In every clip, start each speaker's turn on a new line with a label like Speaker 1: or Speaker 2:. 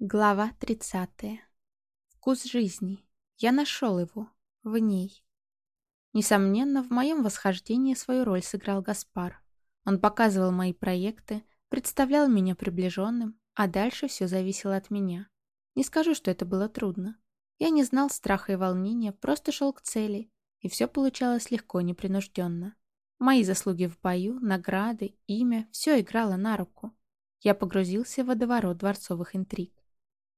Speaker 1: Глава 30. Вкус жизни. Я нашел его. В ней. Несомненно, в моем восхождении свою роль сыграл Гаспар. Он показывал мои проекты, представлял меня приближенным, а дальше все зависело от меня. Не скажу, что это было трудно. Я не знал страха и волнения, просто шел к цели, и все получалось легко, непринужденно. Мои заслуги в бою, награды, имя – все играло на руку. Я погрузился в водоворот дворцовых интриг.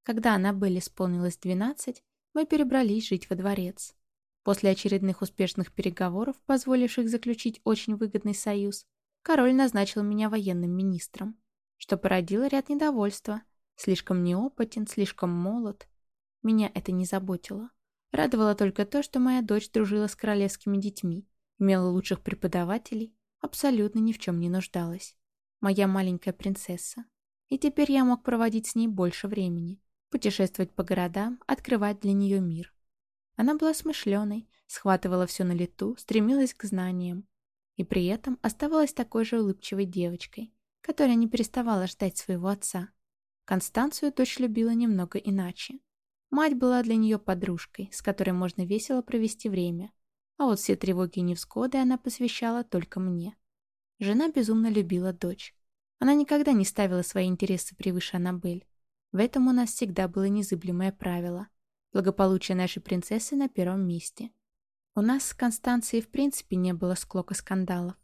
Speaker 1: Когда Аннабель исполнилось 12, мы перебрались жить во дворец. После очередных успешных переговоров, позволивших заключить очень выгодный союз, король назначил меня военным министром, что породило ряд недовольства. Слишком неопытен, слишком молод. Меня это не заботило. Радовало только то, что моя дочь дружила с королевскими детьми, имела лучших преподавателей, абсолютно ни в чем не нуждалась. Моя маленькая принцесса. И теперь я мог проводить с ней больше времени путешествовать по городам, открывать для нее мир. Она была смышленой, схватывала все на лету, стремилась к знаниям. И при этом оставалась такой же улыбчивой девочкой, которая не переставала ждать своего отца. Констанцию дочь любила немного иначе. Мать была для нее подружкой, с которой можно весело провести время. А вот все тревоги и невзгоды она посвящала только мне. Жена безумно любила дочь. Она никогда не ставила свои интересы превыше Аннабель. В этом у нас всегда было незыблемое правило. Благополучие нашей принцессы на первом месте. У нас с Констанцией в принципе не было склока скандалов.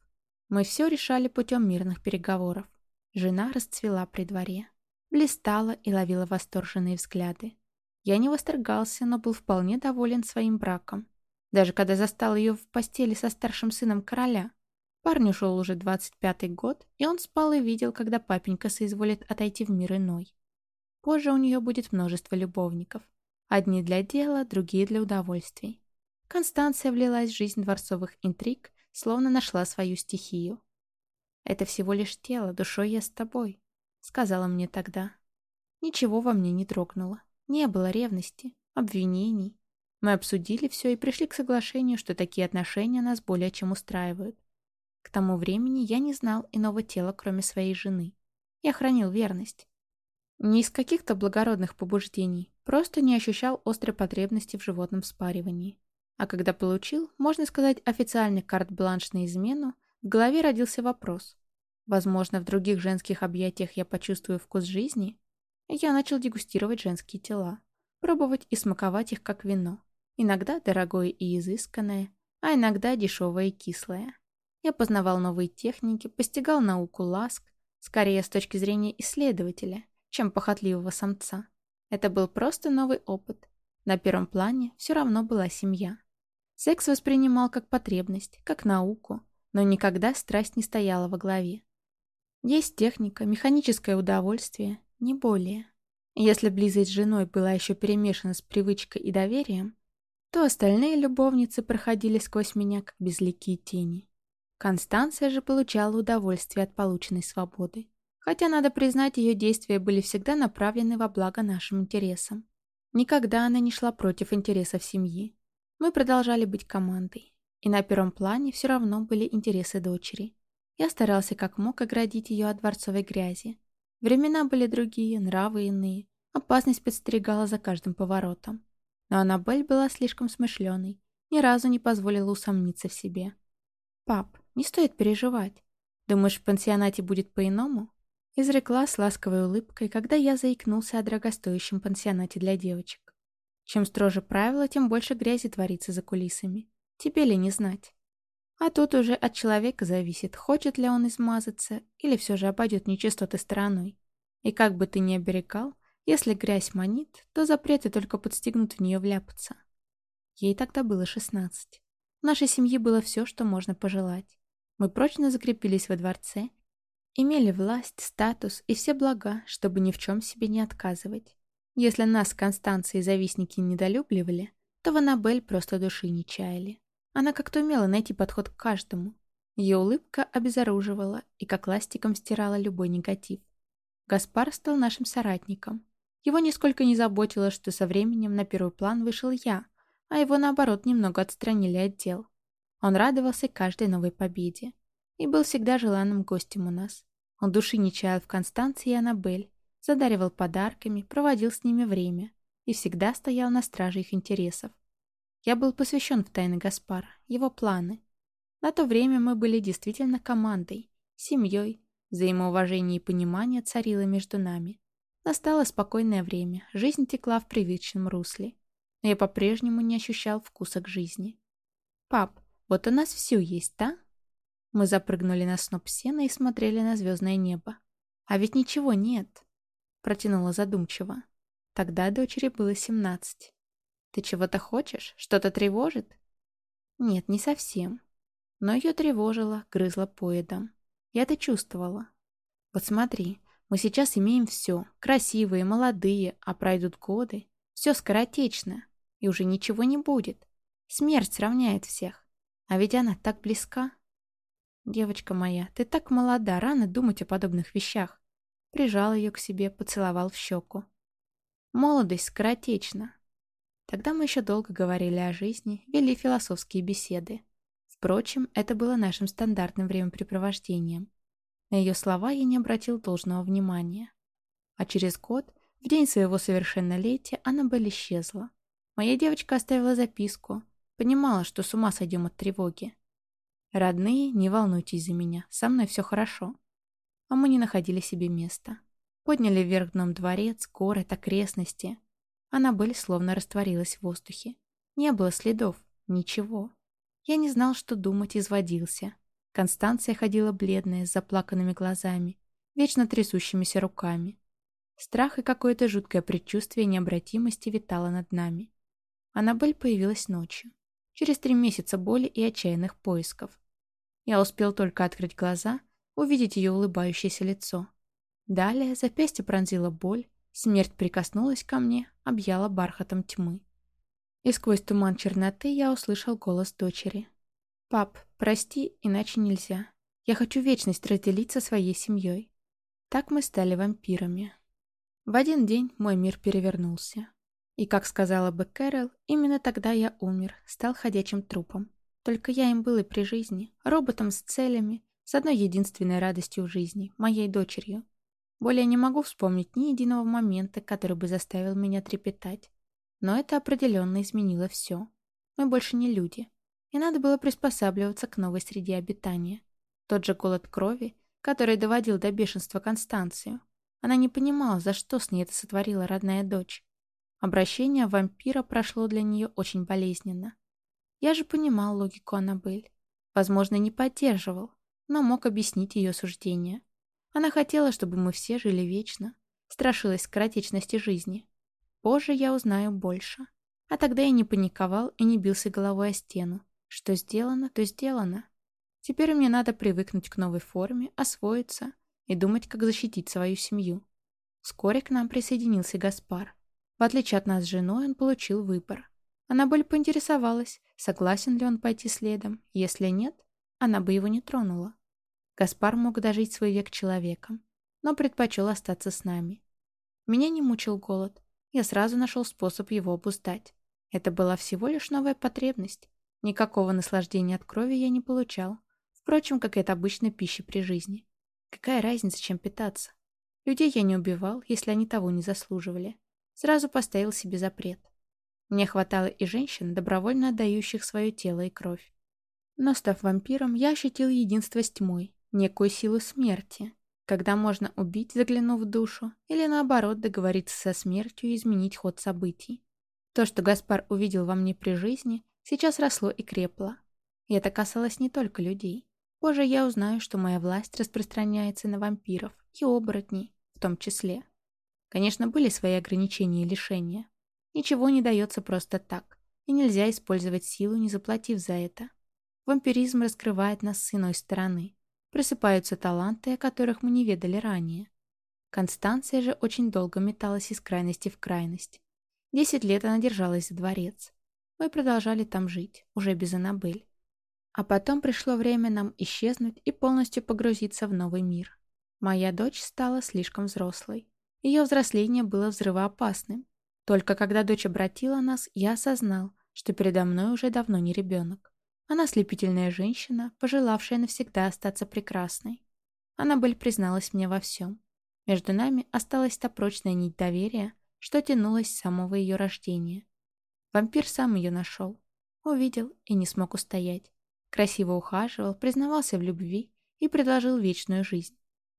Speaker 1: Мы все решали путем мирных переговоров. Жена расцвела при дворе. Блистала и ловила восторженные взгляды. Я не восторгался, но был вполне доволен своим браком. Даже когда застал ее в постели со старшим сыном короля. Парню шел уже 25-й год, и он спал и видел, когда папенька соизволит отойти в мир иной. Позже у нее будет множество любовников. Одни для дела, другие для удовольствий. Констанция влилась в жизнь дворцовых интриг, словно нашла свою стихию. «Это всего лишь тело, душой я с тобой», — сказала мне тогда. Ничего во мне не дрогнуло. Не было ревности, обвинений. Мы обсудили все и пришли к соглашению, что такие отношения нас более чем устраивают. К тому времени я не знал иного тела, кроме своей жены. Я хранил верность. Не из каких-то благородных побуждений, просто не ощущал острой потребности в животном спаривании. А когда получил, можно сказать, официальный карт-бланш на измену, в голове родился вопрос. Возможно, в других женских объятиях я почувствую вкус жизни? Я начал дегустировать женские тела, пробовать и смаковать их как вино. Иногда дорогое и изысканное, а иногда дешевое и кислое. Я познавал новые техники, постигал науку ласк, скорее с точки зрения исследователя, чем похотливого самца. Это был просто новый опыт. На первом плане все равно была семья. Секс воспринимал как потребность, как науку, но никогда страсть не стояла во главе. Есть техника, механическое удовольствие, не более. Если близость с женой была еще перемешана с привычкой и доверием, то остальные любовницы проходили сквозь меня, как безликие тени. Констанция же получала удовольствие от полученной свободы. Хотя, надо признать, ее действия были всегда направлены во благо нашим интересам. Никогда она не шла против интересов семьи. Мы продолжали быть командой. И на первом плане все равно были интересы дочери. Я старался как мог оградить ее от дворцовой грязи. Времена были другие, нравы иные. Опасность подстерегала за каждым поворотом. Но Аннабель была слишком смышленой, ни разу не позволила усомниться в себе. «Пап, не стоит переживать. Думаешь, в пансионате будет по-иному?» Изрекла с ласковой улыбкой, когда я заикнулся о дорогостоящем пансионате для девочек. Чем строже правила, тем больше грязи творится за кулисами. Тебе ли не знать? А тут уже от человека зависит, хочет ли он измазаться или все же обойдет нечистоты стороной. И как бы ты ни оберегал, если грязь манит, то запреты только подстегнут в нее вляпаться. Ей тогда было шестнадцать. В нашей семье было все, что можно пожелать. Мы прочно закрепились во дворце Имели власть, статус и все блага, чтобы ни в чем себе не отказывать. Если нас с Констанцией завистники недолюбливали, то в Аннабель просто души не чаяли. Она как-то умела найти подход к каждому. Ее улыбка обезоруживала и как ластиком стирала любой негатив. Гаспар стал нашим соратником. Его нисколько не заботило, что со временем на первый план вышел я, а его, наоборот, немного отстранили от дел. Он радовался каждой новой победе и был всегда желанным гостем у нас. Он души не чаял в Констанции и Аннабель, задаривал подарками, проводил с ними время и всегда стоял на страже их интересов. Я был посвящен в тайны Гаспара, его планы. На то время мы были действительно командой, семьей, взаимоуважение и понимание царило между нами. Настало спокойное время, жизнь текла в привычном русле, но я по-прежнему не ощущал вкуса к жизни. «Пап, вот у нас все есть, да?» Мы запрыгнули на сноп сена и смотрели на звездное небо. «А ведь ничего нет», — протянула задумчиво. Тогда дочери было семнадцать. «Ты чего-то хочешь? Что-то тревожит?» «Нет, не совсем». Но ее тревожило, грызло поедом. Я это чувствовала. «Вот смотри, мы сейчас имеем все. Красивые, молодые, а пройдут годы. Все скоротечно, и уже ничего не будет. Смерть сравняет всех. А ведь она так близка». «Девочка моя, ты так молода, рано думать о подобных вещах». Прижал ее к себе, поцеловал в щеку. Молодость скоротечна. Тогда мы еще долго говорили о жизни, вели философские беседы. Впрочем, это было нашим стандартным времяпрепровождением. На ее слова я не обратил должного внимания. А через год, в день своего совершеннолетия, Аннабель исчезла. Моя девочка оставила записку. Понимала, что с ума сойдем от тревоги. «Родные, не волнуйтесь за меня, со мной все хорошо». А мы не находили себе места. Подняли вверх дном дворец, город, окрестности. Аннабель словно растворилась в воздухе. Не было следов, ничего. Я не знал, что думать, изводился. Констанция ходила бледная, с заплаканными глазами, вечно трясущимися руками. Страх и какое-то жуткое предчувствие необратимости витало над нами. Аннабель появилась ночью, через три месяца боли и отчаянных поисков. Я успел только открыть глаза, увидеть ее улыбающееся лицо. Далее запястье пронзила боль, смерть прикоснулась ко мне, объяла бархатом тьмы. И сквозь туман черноты я услышал голос дочери. «Пап, прости, иначе нельзя. Я хочу вечность разделить со своей семьей». Так мы стали вампирами. В один день мой мир перевернулся. И, как сказала бы Кэрол, именно тогда я умер, стал ходячим трупом. Только я им был и при жизни, роботом с целями, с одной единственной радостью в жизни, моей дочерью. Более не могу вспомнить ни единого момента, который бы заставил меня трепетать. Но это определенно изменило все. Мы больше не люди. И надо было приспосабливаться к новой среде обитания. Тот же голод крови, который доводил до бешенства Констанцию. Она не понимала, за что с ней это сотворила родная дочь. Обращение вампира прошло для нее очень болезненно. Я же понимал логику Аннабель. Возможно, не поддерживал, но мог объяснить ее суждение. Она хотела, чтобы мы все жили вечно. Страшилась скоротечности жизни. Позже я узнаю больше. А тогда я не паниковал и не бился головой о стену. Что сделано, то сделано. Теперь мне надо привыкнуть к новой форме, освоиться и думать, как защитить свою семью. Вскоре к нам присоединился Гаспар. В отличие от нас с женой, он получил выбор. Она боль поинтересовалась, согласен ли он пойти следом. Если нет, она бы его не тронула. Гаспар мог дожить свой век человеком, но предпочел остаться с нами. Меня не мучил голод. Я сразу нашел способ его обуздать. Это была всего лишь новая потребность. Никакого наслаждения от крови я не получал. Впрочем, как и от обычной пищи при жизни. Какая разница, чем питаться? Людей я не убивал, если они того не заслуживали. Сразу поставил себе запрет. Мне хватало и женщин, добровольно отдающих свое тело и кровь. Но, став вампиром, я ощутил единство с тьмой, некую силу смерти, когда можно убить, заглянув в душу, или наоборот договориться со смертью и изменить ход событий. То, что Гаспар увидел во мне при жизни, сейчас росло и крепло. И это касалось не только людей. Позже я узнаю, что моя власть распространяется на вампиров и оборотней в том числе. Конечно, были свои ограничения и лишения. Ничего не дается просто так, и нельзя использовать силу, не заплатив за это. Вампиризм раскрывает нас с иной стороны. Просыпаются таланты, о которых мы не ведали ранее. Констанция же очень долго металась из крайности в крайность. Десять лет она держалась за дворец. Мы продолжали там жить, уже без Аннабель. А потом пришло время нам исчезнуть и полностью погрузиться в новый мир. Моя дочь стала слишком взрослой. Ее взросление было взрывоопасным. Только когда дочь обратила нас, я осознал, что передо мной уже давно не ребенок. Она слепительная женщина, пожелавшая навсегда остаться прекрасной. Аннабель призналась мне во всем. Между нами осталась та прочная нить доверия, что тянулась с самого ее рождения. Вампир сам ее нашел. Увидел и не смог устоять. Красиво ухаживал, признавался в любви и предложил вечную жизнь.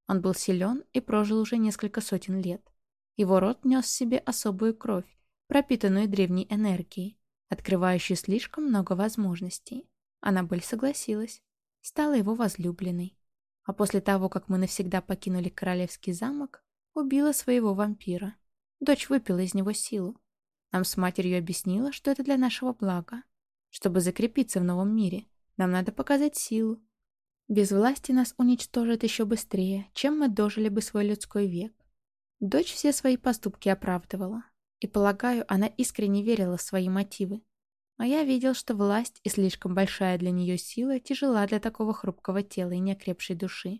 Speaker 1: Он был силен и прожил уже несколько сотен лет. Его род нес в себе особую кровь, пропитанную древней энергией, открывающую слишком много возможностей. Аннабель согласилась, стала его возлюбленной. А после того, как мы навсегда покинули королевский замок, убила своего вампира. Дочь выпила из него силу. Нам с матерью объяснила, что это для нашего блага. Чтобы закрепиться в новом мире, нам надо показать силу. Без власти нас уничтожат еще быстрее, чем мы дожили бы свой людской век. Дочь все свои поступки оправдывала. И, полагаю, она искренне верила в свои мотивы. А я видел, что власть и слишком большая для нее сила тяжела для такого хрупкого тела и неокрепшей души.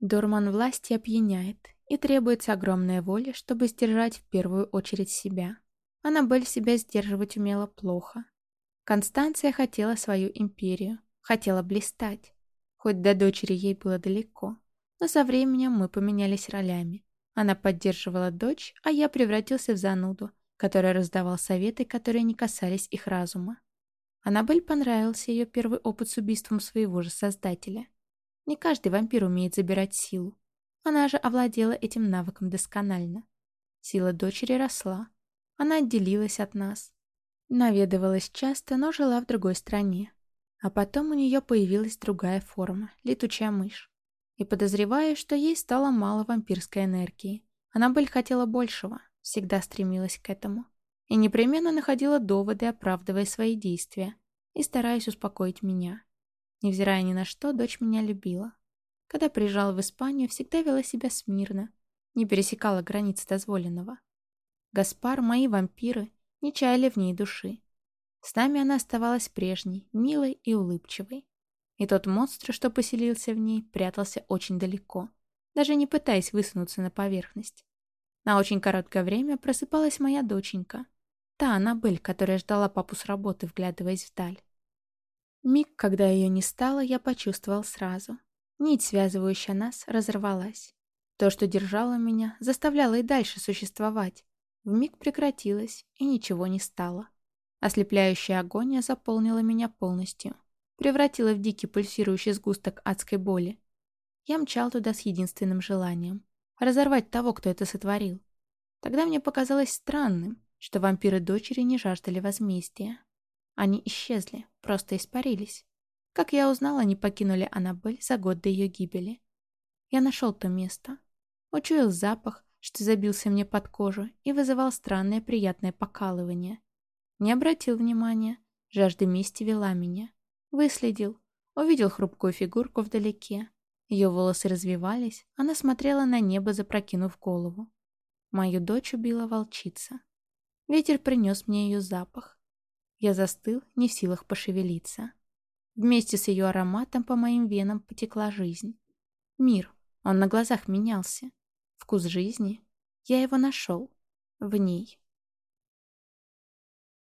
Speaker 1: Дурман власти опьяняет, и требуется огромная воля, чтобы сдержать в первую очередь себя. Аннабель себя сдерживать умела плохо. Констанция хотела свою империю, хотела блистать. Хоть до дочери ей было далеко, но со временем мы поменялись ролями. Она поддерживала дочь, а я превратился в зануду, который раздавал советы, которые не касались их разума. Аннабель понравился ее первый опыт с убийством своего же создателя. Не каждый вампир умеет забирать силу. Она же овладела этим навыком досконально. Сила дочери росла. Она отделилась от нас. Наведывалась часто, но жила в другой стране. А потом у нее появилась другая форма — летучая мышь. И подозреваю, что ей стало мало вампирской энергии. Аннабель хотела большего, всегда стремилась к этому. И непременно находила доводы, оправдывая свои действия, и стараясь успокоить меня. Невзирая ни на что, дочь меня любила. Когда приезжала в Испанию, всегда вела себя смирно, не пересекала границы дозволенного. Гаспар, мои вампиры, не чаяли в ней души. С нами она оставалась прежней, милой и улыбчивой. И тот монстр, что поселился в ней, прятался очень далеко, даже не пытаясь высунуться на поверхность. На очень короткое время просыпалась моя доченька. Та Аннабель, которая ждала папу с работы, вглядываясь вдаль. Миг, когда ее не стало, я почувствовал сразу. Нить, связывающая нас, разорвалась. То, что держало меня, заставляло и дальше существовать. В миг прекратилось, и ничего не стало. Ослепляющая агония заполнила меня полностью. Превратила в дикий пульсирующий сгусток адской боли. Я мчал туда с единственным желанием разорвать того, кто это сотворил. Тогда мне показалось странным, что вампиры-дочери не жаждали возмездия. Они исчезли, просто испарились. Как я узнал, они покинули Аннабель за год до ее гибели. Я нашел то место. Учуял запах, что забился мне под кожу и вызывал странное приятное покалывание. Не обратил внимания, жажда мести вела меня. Выследил, увидел хрупкую фигурку вдалеке, ее волосы развивались, она смотрела на небо, запрокинув голову. Мою дочь убила волчица. Ветер принес мне ее запах. Я застыл, не в силах пошевелиться. Вместе с ее ароматом по моим венам потекла жизнь. Мир, он на глазах менялся. Вкус жизни. Я его нашел. В ней.